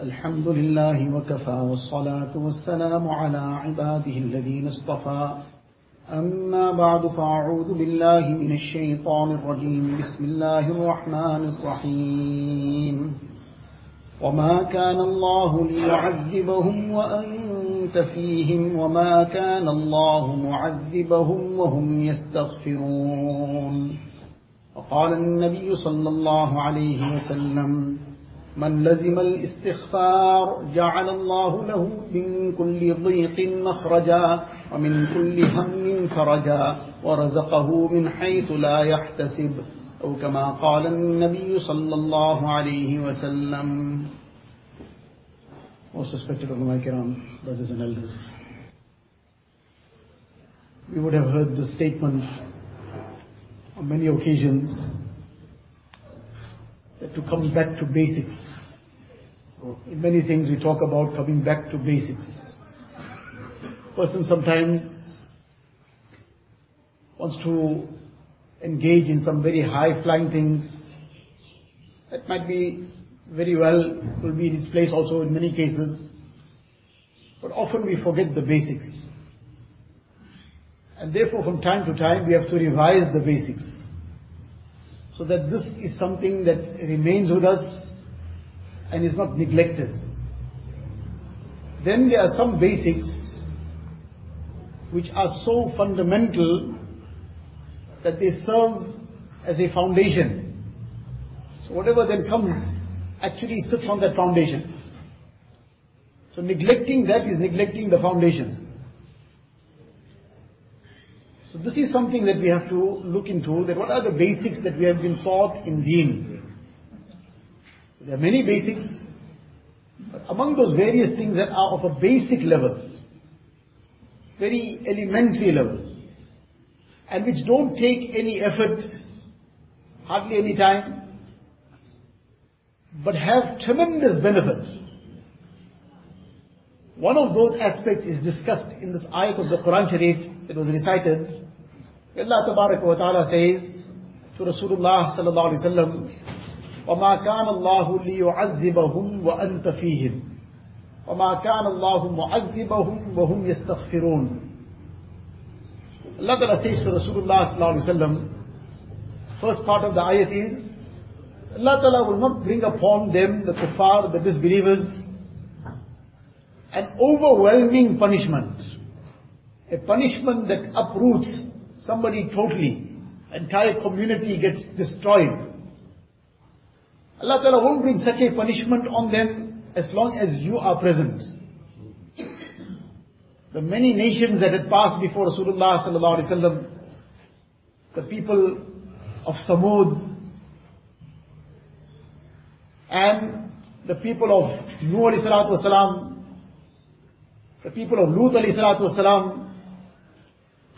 الحمد لله وكفى والصلاة والسلام على عباده الذين اصطفى. أما بعد فأعوذ بالله من الشيطان الرجيم. بسم الله الرحمن الرحيم. وما كان الله ليعذبهم وأنت فيهم وما كان الله معذبهم وهم يستغفرون. وقال النبي صلى الله عليه وسلم من لزم الاستغفار جعل الله له من كل ضيق مخرجا ومن كل هم فرجا ورزقه من حيث لا يحتسب أو كما قال النبي صلى الله عليه وسلم Most respected ulama kiram, brothers and elders. We would have heard this statement on many occasions to come back to basics. In many things we talk about coming back to basics. Person sometimes wants to engage in some very high flying things that might be very well, will be in its place also in many cases. But often we forget the basics. And therefore from time to time we have to revise the basics. So that this is something that remains with us and is not neglected. Then there are some basics which are so fundamental that they serve as a foundation. So whatever then comes actually sits on that foundation. So neglecting that is neglecting the foundation. So this is something that we have to look into, that what are the basics that we have been taught in deen. There are many basics, but among those various things that are of a basic level, very elementary level, and which don't take any effort, hardly any time, but have tremendous benefit. One of those aspects is discussed in this ayat of the Quran Sharif that was recited. Allah Ta'ala says to Rasulullah sallallahu alayhi wa sallam, وَمَا كَانَ اللَّهُ لِيُعَذِّبَهُمْ وَأَنْتَ فِيهِمْ وَمَا كَانَ اللَّهُ مُعَذِّبَهُمْ وَهُمْ يَسْتَغْفِرُونَ Allah Ta'ala says to Rasulullah sallallahu alayhi wa sallam, first part of the ayat is, Allah Ta'ala will not bring upon them, the kuffar, the disbelievers, an overwhelming punishment. A punishment that uproots somebody totally. Entire community gets destroyed. Allah Ta'ala won't bring such a punishment on them as long as you are present. The many nations that had passed before Rasulullah sallallahu alaihi wasallam, the people of Samud, and the people of Nuh alayhi salatu wasalam, the people of Lut alayhi salatu wasalam,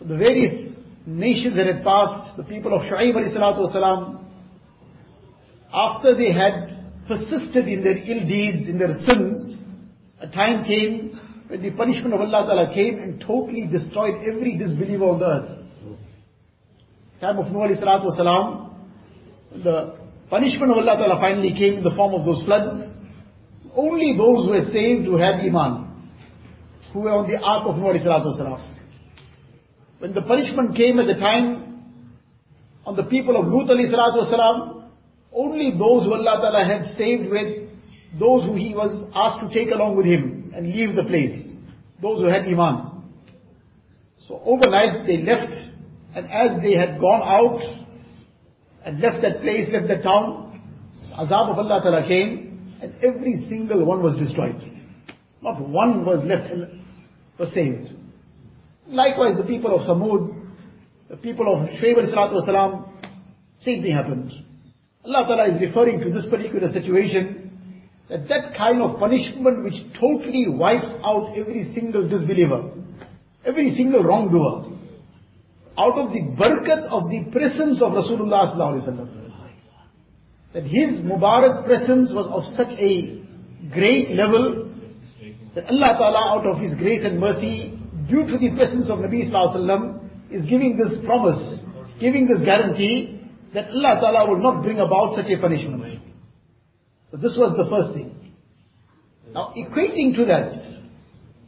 the various nations that had passed, the people of Shu'aib alayhi after they had persisted in their ill deeds, in their sins, a time came when the punishment of Allah Ta'ala came and totally destroyed every disbeliever on the earth. Time of Nuh salatu the punishment of Allah Ta'ala finally came in the form of those floods. Only those who were saved who had Iman, who were on the ark of Nuh alayhi. When the punishment came at the time on the people of Lut alayhi only those who Allah Ta'ala had stayed with, those who he was asked to take along with him and leave the place, those who had Iman. So overnight they left, and as they had gone out and left that place, left that town, azab of Allah Ta'ala came, and every single one was destroyed. Not one was left, was saved. Likewise, the people of Samud, the people of Shuaib salatu wasalam, same thing happened. Allah Ta'ala is referring to this particular situation, that that kind of punishment which totally wipes out every single disbeliever, every single wrongdoer, out of the barakat of the presence of Rasulullah sallallahu. That his Mubarak presence was of such a great level that Allah Ta'ala out of His grace and mercy due to the presence of Nabi Wasallam is giving this promise, giving this guarantee that Allah Ta'ala will not bring about such a punishment. So this was the first thing. Now equating to that,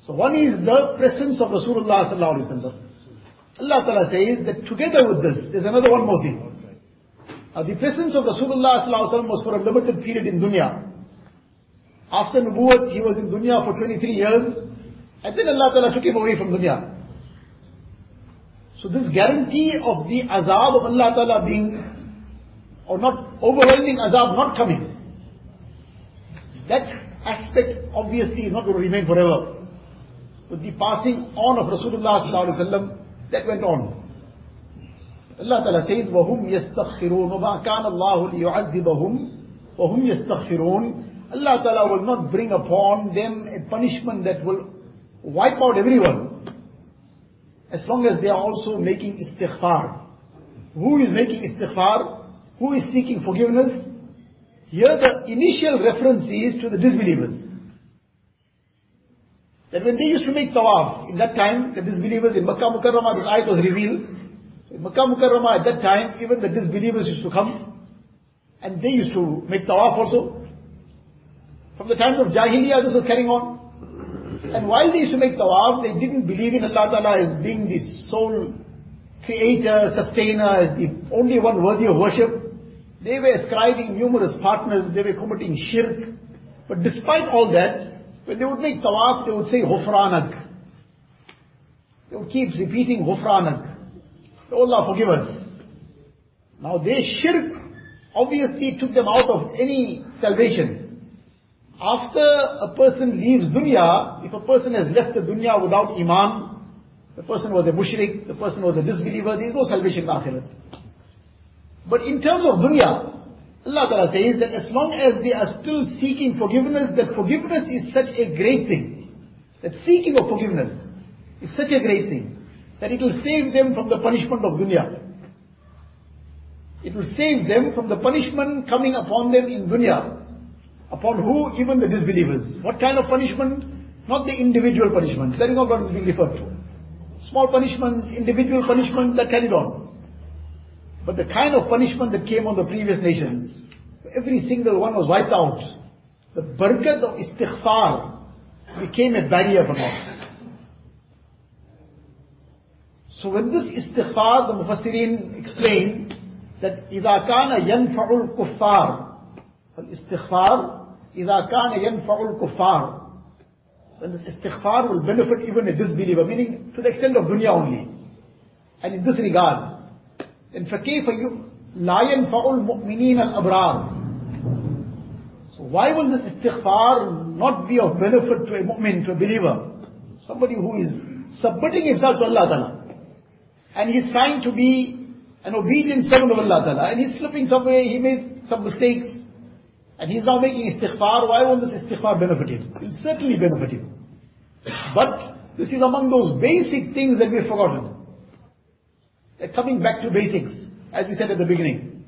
so one is the presence of Rasulullah sallallahu alaihi wasallam. Allah Ta'ala says that together with this, there's another one more thing. Now the presence of Rasulullah sallallahu alaihi wasallam was for a limited period in dunya. After Nubuwwat, he was in dunya for 23 years, and then Allah Ta'ala took him away from dunya. So this guarantee of the azab of Allah Ta'ala being, or not overwhelming azab not coming, that aspect obviously is not going to remain forever. With the passing on of Rasulullah sallallahu alaihi wasallam, that went on. Allah Ta'ala says, وَهُمْ يَسْتَغْفِرُونَ وَمَا كَانَ اللَّهُ لِيُعَذِّبَهُمْ وَهُمْ يَسْتَغْفِرُونَ Allah Ta'ala will not bring upon them a punishment that will wipe out everyone. As long as they are also making istighfar. Who is making istighfar? Who is seeking forgiveness? Here the initial reference is to the disbelievers. That when they used to make tawaf, in that time, the disbelievers in Makkah Mukarramah, this ayat was revealed. In Makkah Mukarramah at that time, even the disbelievers used to come, and they used to make tawaf also. From the times of Jahiliyyah, this was carrying on. Mm-hmm. And while they used to make tawaf, they didn't believe in Allah Ta'ala as being the sole creator, sustainer, as the only one worthy of worship. They were ascribing numerous partners, they were committing shirk. But despite all that, when they would make tawaf, they would say Ghufranak. They would keep repeating Ghufranak. Oh Allah forgive us. Now their shirk obviously took them out of any salvation. After a person leaves dunya, if a person has left the dunya without iman, the person was a mushrik, the person was a disbeliever, there is no salvation in akhirat. But in terms of dunya, Allah Ta'ala says that as long as they are still seeking forgiveness, that forgiveness is such a great thing. That seeking of forgiveness is such a great thing. That it will save them from the punishment of dunya. It will save them from the punishment coming upon them in dunya. Upon who? Even the disbelievers. What kind of punishment? Not the individual punishments. That is not what is being referred to. Small punishments, individual punishments that carried on. But the kind of punishment that came on the previous nations, every single one was wiped out. The barakat of istighfar became a barrier for them. So when this istighfar, the Mufassirin explained that إذا كان ينفع الكفار الاستغفار إذا كان ينفع الكفار then this istighfar will benefit even a disbeliever, meaning to the extent of dunya only. And in this regard, then فَكَيْفَ لَا يَنْفَعُ الْمُؤْمِنِينَ الْأَبْرَارِ So why will this istighfar not be of benefit to a mu'min, to a believer? Somebody who is submitting himself to Allah Ta'ala. And he's trying to be an obedient servant of Allah Ta'ala. And he's slipping somewhere, he made some mistakes. And he's now making istighfar. Why won't this istighfar benefit him? It will certainly benefit him. But this is among those basic things that we have forgotten. They're coming back to basics, as we said at the beginning.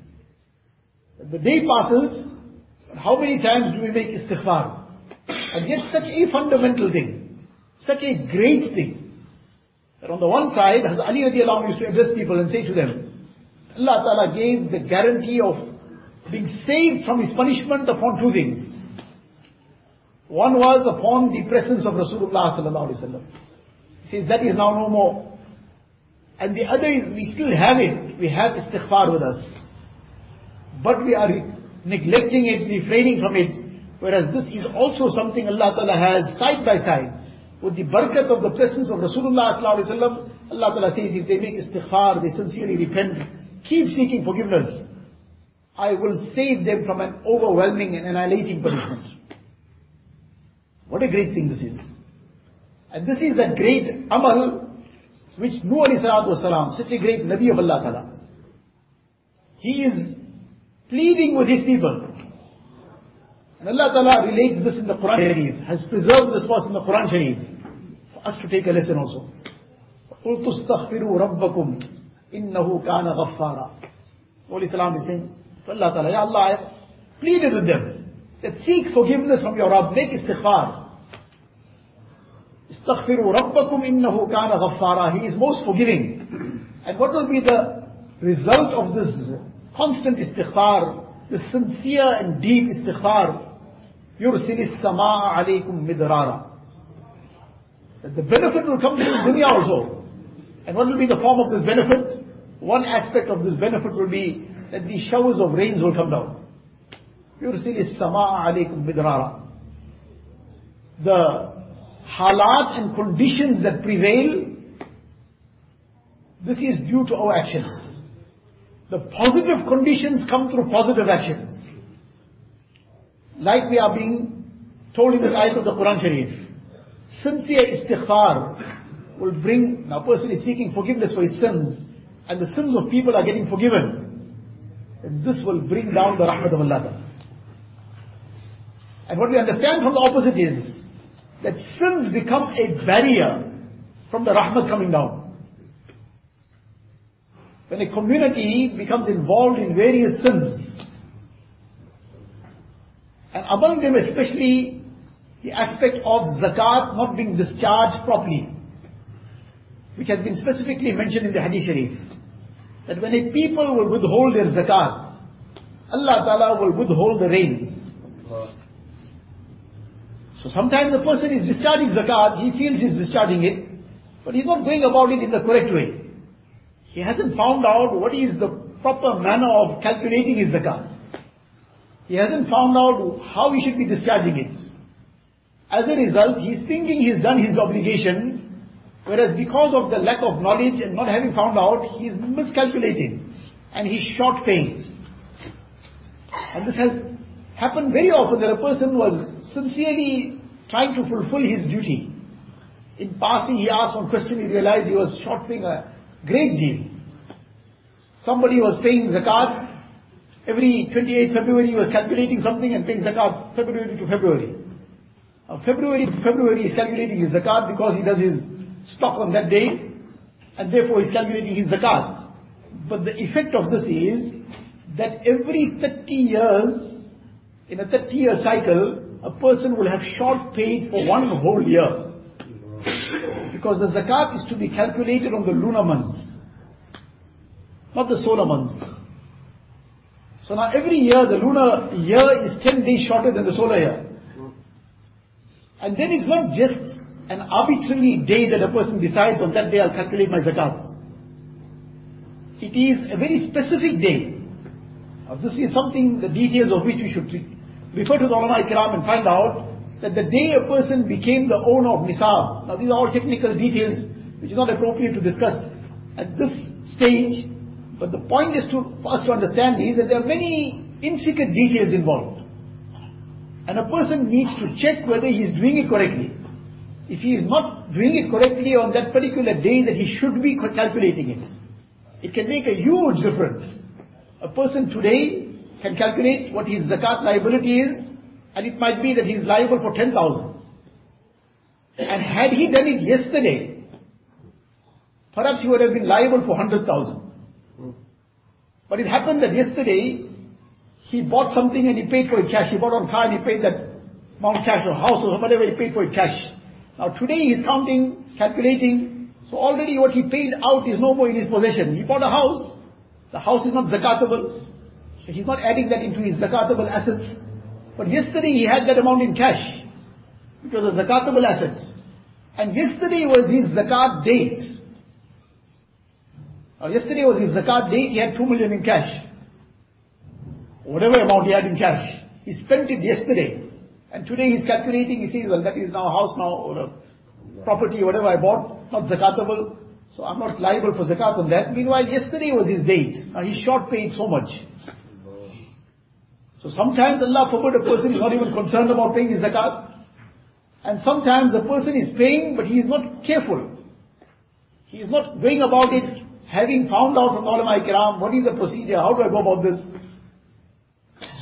The day passes, how many times do we make istighfar? And yet such a fundamental thing, such a great thing, that on the one side, Hazrat Ali radiallahu used to address people and say to them, Allah Ta'ala gave the guarantee of being saved from His punishment upon two things. One was upon the presence of Rasulullah sallallahu alaihi wasallam. He says that is now no more. And the other is we still have it. We have istighfar with us. But we are neglecting it, refraining from it. Whereas this is also something Allah Ta'ala has side by side. With the barakat of the presence of Rasulullah Sallallahu Alaihi Wasallam, Allah Ta'ala says if they make istighfar, they sincerely repent, keep seeking forgiveness, I will save them from an overwhelming and annihilating punishment. What a great thing this is. And this is that great amal which Nuh alayhi salatu wasalam, such a great Nabi of Allah Ta'ala, he is pleading with his people. And Allah Ta'ala relates this in the Quran Sharif, has preserved this verse in the Quran Sharif, for us to take a lesson also. قُلْتُ اسْتَغْفِرُوا رَبَّكُمْ إِنَّهُ كَانَ غَفَّارًا Holy Salam is saying so Allah Ta'ala, Ya Allah, I pleaded with them that seek forgiveness from your Rabb, make istighfar. Istaghfiru Rabbakum innahu kana ghaffara. He is most forgiving. And what will be the result of this constant istighfar, this sincere and deep istighfar? Yursilis sama'a alaykum midrara. That the benefit will come to the dunya also. And what will be the form of this benefit? One aspect of this benefit will be that the showers of rains will come down. يُرْسِلِ السَّمَاءَ عَلَيْكُمْ مِدْرَارًا The halat and conditions that prevail, this is due to our actions. The positive conditions come through positive actions. Like we are being told in this ayat of the Quran Sharif. Sincere istighfar will bring, now a person is seeking forgiveness for his sins, and the sins of people are getting forgiven. And this will bring down the rahmat of Allah. And what we understand from the opposite is, that sins become a barrier from the rahmat coming down. When a community becomes involved in various sins, and among them especially the aspect of zakat not being discharged properly, which has been specifically mentioned in the Hadith Sharif, that when a people will withhold their zakat, Allah Ta'ala will withhold the rains. So sometimes the person is discharging zakat, he feels he's discharging it, but he's not going about it in the correct way. He hasn't found out what is the proper manner of calculating his zakat. He hasn't found out how he should be discharging it. As a result, he's thinking he's done his obligation, whereas because of the lack of knowledge and not having found out, he's miscalculating and he's short paying. And this has happened very often that a person was sincerely trying to fulfill his duty. In passing, he asked one question, he realized he was short paying a Great deal. Somebody was paying zakat. Every 28th February he was calculating something and paying zakat February to February. February to February he's calculating his zakat because he does his stock on that day and therefore he's calculating his zakat. But the effect of this is that every 30 years, in a 30 year cycle, a person will have short paid for one whole year. Because the zakat is to be calculated on the lunar months, not the solar months. So now every year, the lunar year is 10 days shorter than the solar year. And then it's not just an arbitrary day that a person decides on that day I'll calculate my zakat. It is a very specific day. Now this is something, the details of which we should refer to the ulama kiram and find out that the day a person became the owner of nisab, now these are all technical details which is not appropriate to discuss at this stage, but the point is to, for us to understand is that there are many intricate details involved. And a person needs to check whether he is doing it correctly. If he is not doing it correctly on that particular day that he should be calculating it, it can make a huge difference. A person today can calculate what his zakat liability is, and it might be that he is liable for 10,000. And had he done it yesterday, perhaps he would have been liable for 100,000. But it happened that yesterday, he bought something and he paid for it cash. He bought on car and he paid that amount cash or house or whatever, he paid for it cash. Now today he is counting, calculating, so already what he paid out is no more in his possession. He bought a house, the house is not zakatable, he's not adding that into his zakatable assets. But yesterday he had that amount in cash. It was a zakatable asset. And yesterday was his zakat date. Now yesterday was his zakat date, he had two million in cash. Whatever amount he had in cash. He spent it yesterday. And today he's calculating, he says, well that is now house now, or a property, whatever I bought, not zakatable. So I'm not liable for zakat on that. Meanwhile, yesterday was his date. Now he's short paid so much. So sometimes Allah forbid a person is not even concerned about paying his zakat. And sometimes a person is paying but he is not careful. He is not going about it having found out from ulama kiram what is the procedure, how do I go about this.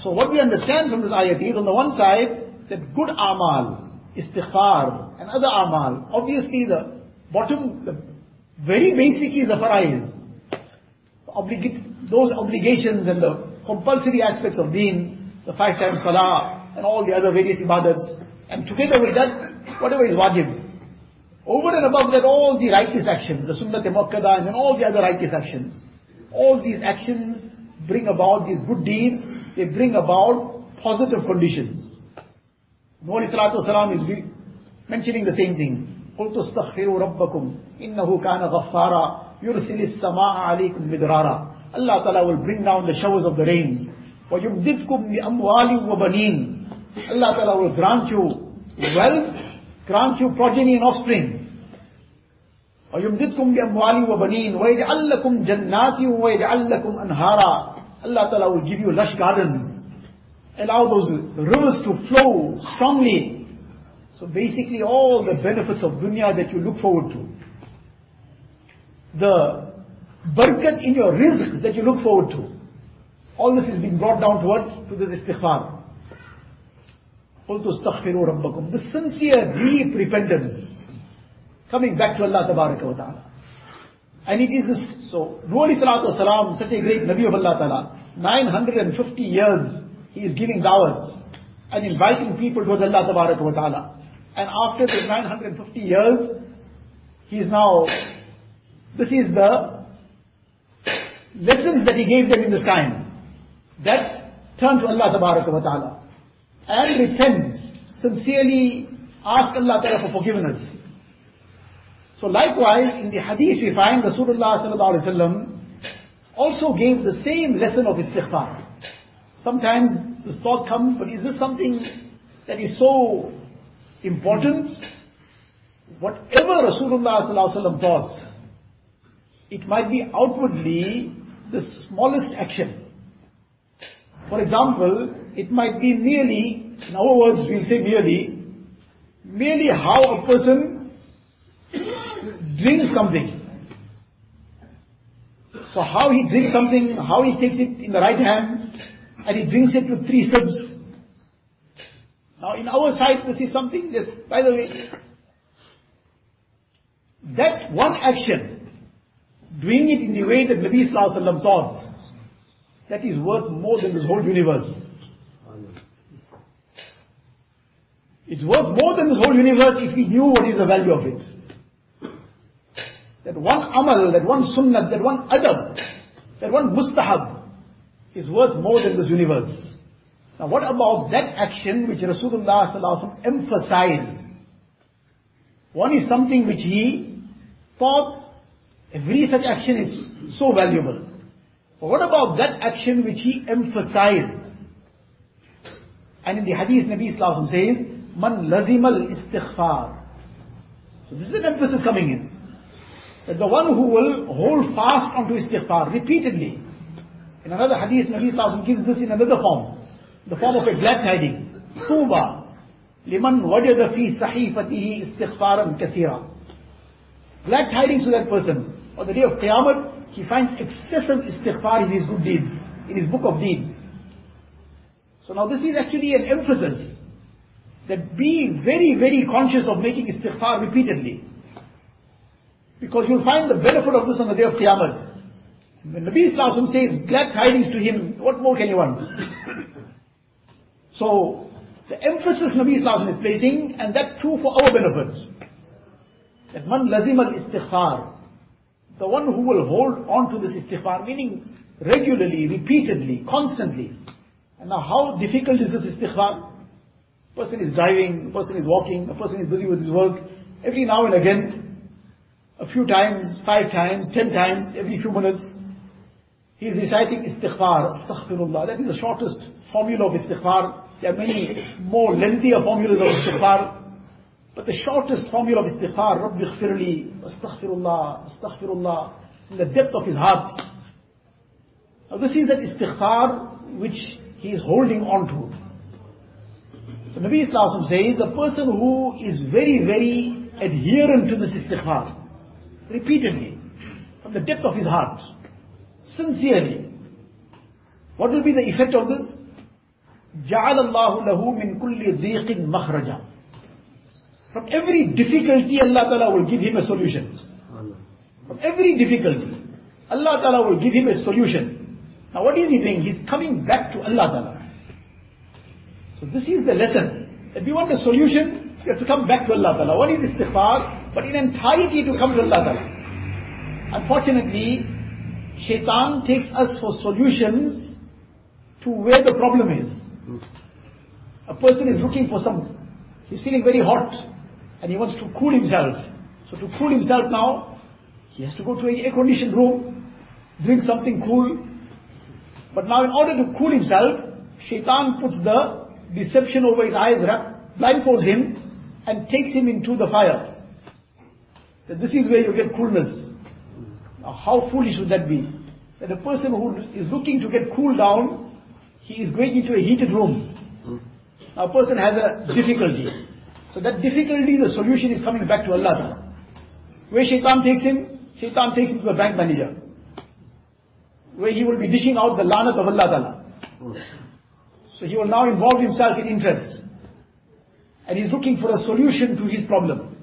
So what we understand from this ayat is on the one side that good amal, istighfar and other amal, obviously the bottom, the very basic is the farais. Oblig- those obligations and the compulsory aspects of deen, the five times salah, and all the other various ibadats, and together with that, whatever is wajib. Over and above that, all the righteous actions, the sunnat muakkada, and then all the other righteous actions. All these actions bring about these good deeds, they bring about positive conditions. Nuh salatu wasalam is mentioning the same thing. قلت استغفروا ربكم إنه كان غفارا يرسل السماء عليكم مدرارا Allah Ta'ala will bring down the showers of the rains. وَيُمْدِدْكُمْ بِأَمْوَالٍ وَبَنِينَ Allah Ta'ala will grant you wealth, grant you progeny and offspring. وَيُمْدِدْكُمْ بِأَمْوَالٍ وَبَنِينَ وَيَجْعَلْ لَكُمْ جَنَّاتٍ وَيَجْعَلْ لَكُمْ أَنْهَارًا Allah Ta'ala will give you lush gardens. allow those rivers to flow strongly. So basically all the benefits of dunya that you look forward to. The barakat in your rizq that you look forward to. All this is being brought down to what? To this istighfar. The sincere, deep repentance. Coming back to Allah Tabaraka wa Ta'ala. And it is this, so, Nuh Ali Salatu Wasalam, such a great Nabi of Allah Ta'ala, 950 years he is giving da'wat and inviting people towards Allah wa Ta'ala. And after the 950 years, he is now, this is the lessons that he gave them in this time. That turn to Allah wa ta'ala and repent, sincerely ask Allah ta'ala for forgiveness. So likewise, in the hadith we find Rasulullah sallallahu alaihi wasallam also gave the same lesson of istighfar. Sometimes this thought comes, but is this something that is so important? Whatever Rasulullah taught, it might be outwardly the smallest action. For example, it might be merely, in our words we'll say merely, merely how a person drinks something. So how he drinks something, how he takes it in the right hand, and he drinks it with three sips. Now in our sight this is something, just by the way, that one action doing it in the way that Nabi Sallallahu taught, that is worth more than this whole universe. It's worth more than this whole universe if we knew what is the value of it. That one amal, that one sunnah, that one adab, that one mustahab is worth more than this universe. Now what about that action which Rasulullah emphasized? One is something which he thought Every such action is so valuable. But what about that action which he emphasized? And in the hadith, Nabi Islam says, Man lazimal istighfar. So this is an emphasis coming in. That the one who will hold fast onto istighfar repeatedly. In another hadith, Nabi Islam gives this in another form. The form of a glad tiding. Tuba. Liman wajada fi sahifatihi istighfaran kathira. Glad tidings to that person on the day of Qiyamah, he finds excessive istighfar in his good deeds, in his book of deeds. So now this is actually an emphasis that be very, very conscious of making istighfar repeatedly. Because you'll find the benefit of this on the day of Qiyamah. When Nabi Islam says glad tidings to him, what more can you want? so, the emphasis Nabi Islam is placing, and that too for our benefit. That man lazim al istighfar. The one who will hold on to this istighfar, meaning regularly, repeatedly, constantly. And now how difficult is this istighfar? A person is driving, a person is walking, a person is busy with his work. Every now and again, a few times, five times, ten times, every few minutes, he is reciting istighfar, astaghfirullah. That is the shortest formula of istighfar. There are many more lengthier formulas of istighfar. But the shortest formula of istighfar, Rabbi ighfirli, astaghfirullah, astaghfirullah, in the depth of his heart. Now this is that istighfar which he is holding on to. So Nabi Islam says, the person who is very, very adherent to this istighfar, repeatedly, from the depth of his heart, sincerely, what will be the effect of this? جعل الله له من كل ضيق مخرجا from every difficulty, Allah Ta'ala will give him a solution. From every difficulty, Allah Ta'ala will give him a solution. Now what is he doing? He's coming back to Allah Ta'ala. So this is the lesson. If you want a solution, you have to come back to Allah Ta'ala. What is istighfar? But in entirety to come to Allah Ta'ala. Unfortunately, shaitan takes us for solutions to where the problem is. A person is looking for some, he's feeling very hot and he wants to cool himself. So to cool himself now, he has to go to an air conditioned room, drink something cool. But now in order to cool himself, shaitan puts the deception over his eyes, blindfolds him and takes him into the fire. This is where you get coolness. Now how foolish would that be? That a person who is looking to get cooled down, he is going into a heated room. Now a person has a difficulty. So that difficulty, the solution is coming back to Allah Where shaitan takes him, shaitan takes him to a bank manager. Where he will be dishing out the lanat of Allah Ta'ala. So he will now involve himself in interest. And he's looking for a solution to his problem.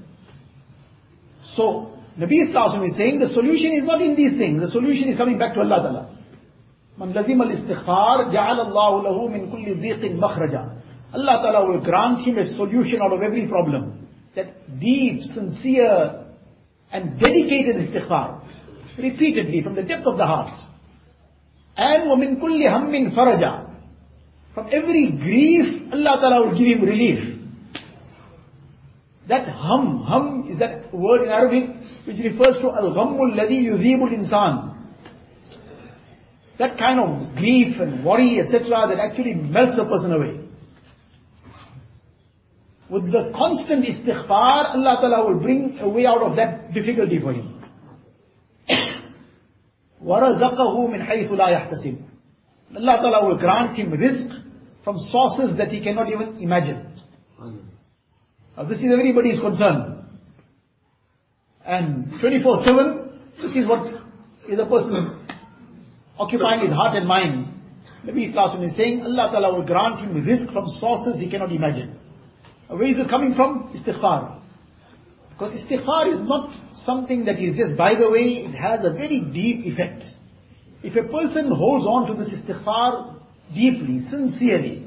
So, Nabi Islam is saying the solution is not in these things. The solution is coming back to Allah Ta'ala. من لزم الاستغفار جعل الله له من كل ضيق مخرجا Allah Ta'ala will grant him a solution out of every problem. That deep, sincere and dedicated istighfar. Repeatedly from the depth of the heart. And وَمِن كُلِّ هَمٍّ فَرَجًا From every grief, Allah Ta'ala will give him relief. That hum, hum is that word in Arabic which refers to al-ghammul ladhi yudhibul insan. That kind of grief and worry, etc., that actually melts a person away. With the constant istighfar, Allah Ta'ala will bring a way out of that difficulty for him. وَرَزَقَهُ مِنْ حَيْثُ لَا يَحْتَسِبُ Allah Ta'ala will grant him rizq from sources that he cannot even imagine. Now this is everybody's concern. And 24-7, this is what is a person occupying his heart and mind. Nabi Islam is saying, Allah Ta'ala will grant him rizq from sources he cannot imagine. Where is it coming from? Istighfar. Because istighfar is not something that is just by the way, it has a very deep effect. If a person holds on to this istighfar deeply, sincerely,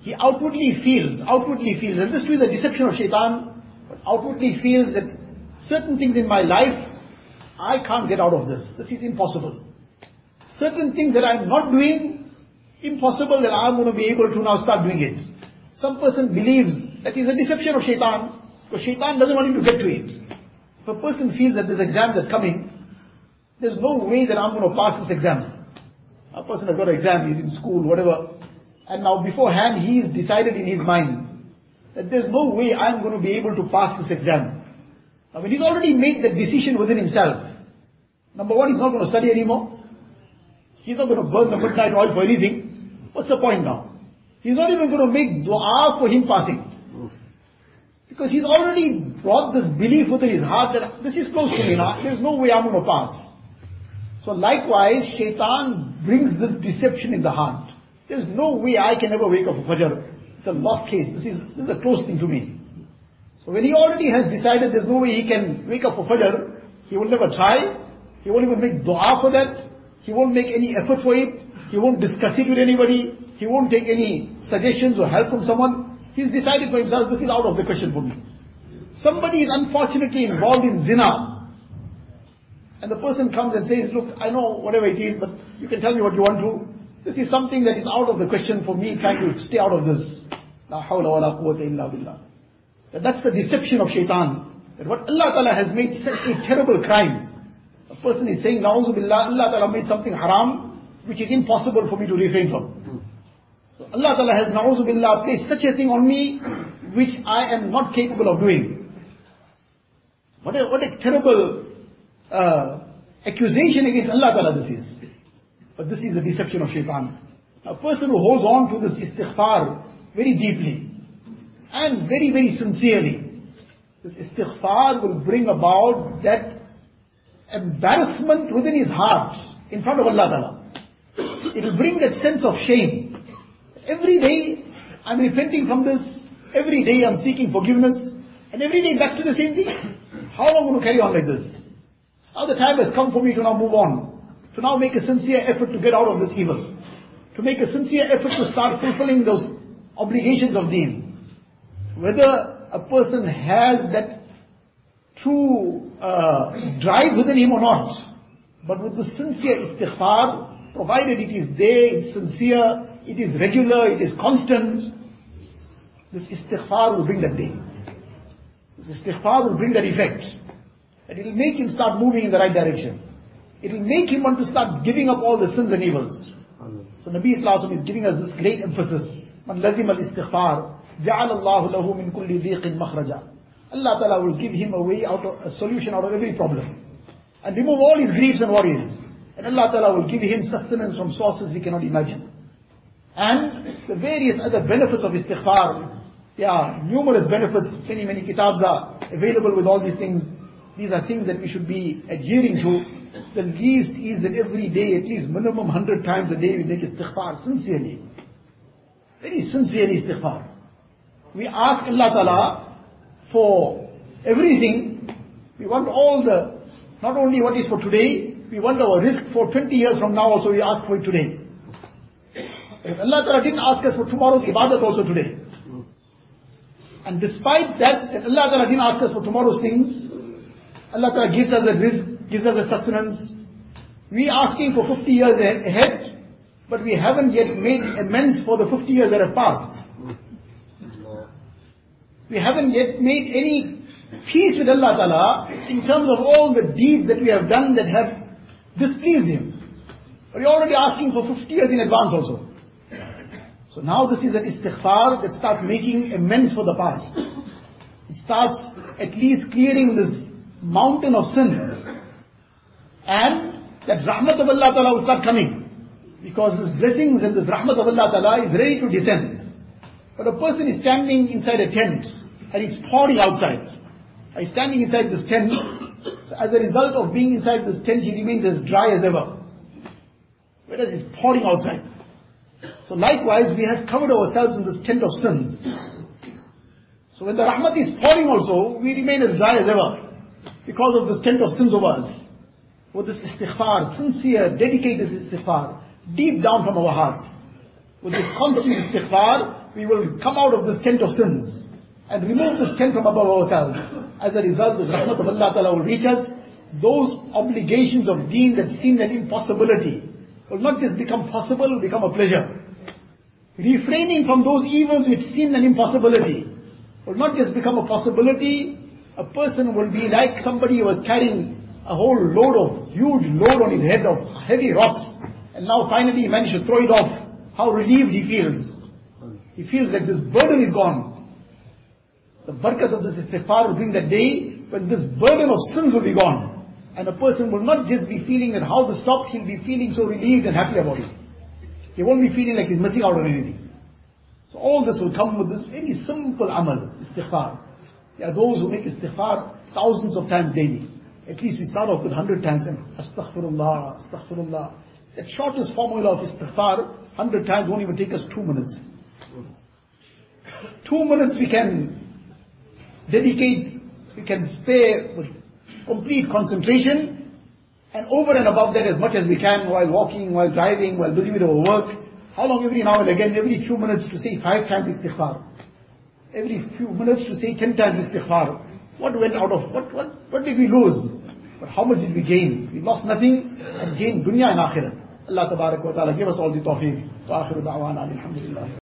he outwardly feels, outwardly feels, and this is a deception of shaitan, but outwardly feels that certain things in my life, I can't get out of this. This is impossible. Certain things that I'm not doing, impossible that I'm going to be able to now start doing it. Some person believes that is a deception of shaitan, because shaitan doesn't want him to get to it. If a person feels that this exam that's coming, there's no way that I'm going to pass this exam. A person has got an exam, he's in school, whatever. And now beforehand he decided in his mind that there's no way I'm going to be able to pass this exam. Now when he's already made the decision within himself, number one, he's not going to study anymore. He's not going to burn the midnight oil for anything. What's the point now? He's not even going to make dua for him passing. Because he's already brought this belief within his heart that this is close to me now, there's no way I'm going to pass. So likewise, shaitan brings this deception in the heart. There's no way I can ever wake up for Fajr. It's a lost case. This is, this is a close thing to me. So when he already has decided there's no way he can wake up for Fajr, he will never try. He won't even make dua for that. He won't make any effort for it. He won't discuss it with anybody. He won't take any suggestions or help from someone. He's decided for himself, this is out of the question for me. Somebody is unfortunately involved in zina. And the person comes and says, look, I know whatever it is, but you can tell me what you want to. This is something that is out of the question for me trying to stay out of this. La hawla wa la quwwata illa billah. That's the deception of shaitan. That what Allah Ta'ala has made such a terrible crime. A person is saying, Na'uzu billah, Allah Ta'ala made something haram, which is impossible for me to refrain from. So Allah Ta'ala has, Na'uzu billah, placed such a thing on me, which I am not capable of doing. What a, what a terrible uh, accusation against Allah Ta'ala this is. But this is the deception of shaitan. A person who holds on to this istighfar very deeply and very, very sincerely, this istighfar will bring about that embarrassment within his heart in front of Allah Ta'ala. It will bring that sense of shame. Every day I'm repenting from this, every day I'm seeking forgiveness, and every day back to the same thing. How long am I carry on like this? Now the time has come for me to now move on to now make a sincere effort to get out of this evil. To make a sincere effort to start fulfilling those obligations of deen. Whether a person has that true uh, drive within him or not, but with the sincere istighfar, provided it is there, it's sincere, it is regular, it is constant, this istighfar will bring that day. This istighfar will bring that effect. And it will make him start moving in the right direction It will make him want to start giving up all the sins and evils. So Nabi Islam is giving us this great emphasis. Man lazim al-istighfar, جعل الله له من كل ضيق مخرجا. Allah Ta'ala will give him a way out of, a solution out of every problem. And remove all his griefs and worries. And Allah Ta'ala will give him sustenance from sources he cannot imagine. And the various other benefits of istighfar, yeah, numerous benefits, many, many kitabs are available with all these things. These are things that we should be adhering to. the least is that every day, at least minimum 100 times a day, we make istighfar sincerely. Very sincerely istighfar. We ask Allah Ta'ala for everything. We want all the, not only what is for today, we want our rizq for 20 years from now also, we ask for it today. If Allah Ta'ala didn't ask us for tomorrow's ibadat also today. And despite that, that Allah Ta'ala didn't ask us for tomorrow's things, Allah Ta'ala gives us the rizq, gives us the sustenance. We asking for 50 years ahead, but we haven't yet made amends for the 50 years that have passed. We haven't yet made any peace with Allah Ta'ala in terms of all the deeds that we have done that have displeased Him. But we're already asking for 50 years in advance also. So now this is an istighfar that starts making amends for the past. It starts at least clearing this mountain of sins. And that rahmat of Allah Ta'ala will start coming. Because His blessings and this rahmat of Allah Ta'ala is ready to descend. But a person is standing inside a tent and it's pouring outside. He's standing inside this tent. So as a result of being inside this tent, he remains as dry as ever. Whereas it's pouring outside. So likewise, we have covered ourselves in this tent of sins. So when the rahmat is pouring also, we remain as dry as ever. Because of this tent of sins over us. With this istighfar, sincere, dedicated istighfar, deep down from our hearts. With this constant istighfar, we will come out of this tent of sins. And remove this tent from above ourselves. As a result, the rahmat of Allah Ta'ala will reach us. Those obligations of deen that seem an impossibility will not just become possible, will become a pleasure refraining from those evils which seem an impossibility will not just become a possibility, a person will be like somebody who was carrying a whole load of, huge load on his head of heavy rocks, and now finally he managed to throw it off. How relieved he feels. He feels like this burden is gone. The barakat of this istighfar will bring that day when this burden of sins will be gone. And a person will not just be feeling that how this stopped, he'll be feeling so relieved and happy about it. He won't be feeling like he's missing out on anything. So all this will come with this very simple amal, istighfar. There are those who make istighfar thousands of times daily. At least we start off with hundred times and astaghfirullah, astaghfirullah. That shortest formula of istighfar, hundred times won't even take us two minutes. Two minutes we can dedicate, we can spare with complete concentration and over and above that, as much as we can, while walking, while driving, while busy with our work, how long every now and again, every few minutes to say five times istighfar. Every few minutes to say ten times istighfar. What went out of, what, what, what did we lose? But how much did we gain? We lost nothing and gained dunya and akhirah. Allah ta'ala give us all the tawfiq. Wa akhiru.